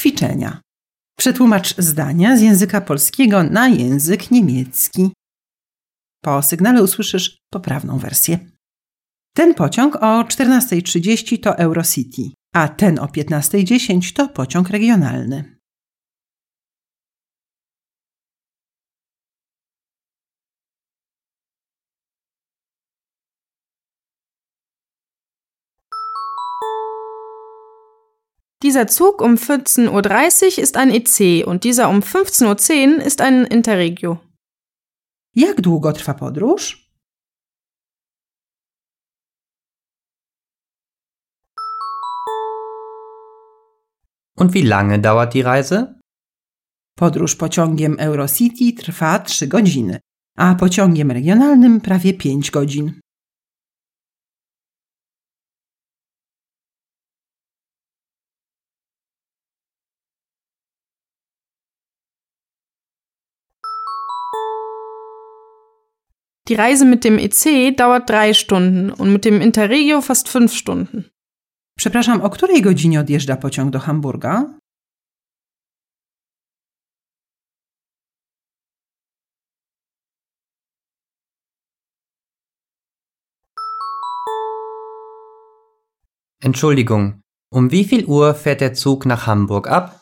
Ćwiczenia. Przetłumacz zdania z języka polskiego na język niemiecki. Po sygnale usłyszysz poprawną wersję. Ten pociąg o 14.30 to Eurocity, a ten o 15.10 to pociąg regionalny. Dieser Zug um 14.30 Uhr ist ein EC und dieser um 15.10 Uhr ist ein Interregio. Jak długo trwa podróż? Und wie lange dauert die Reise? Podróż pociągiem Eurocity trwa 3 godziny, a pociągiem regionalnym prawie 5 godzin. Die Reise mit dem EC dauert drei Stunden und mit dem Interregio fast fünf Stunden. Przepraszam, o której godzinie odjeżdża pociąg do Hamburga? Entschuldigung, um wie viel Uhr fährt der Zug nach Hamburg ab?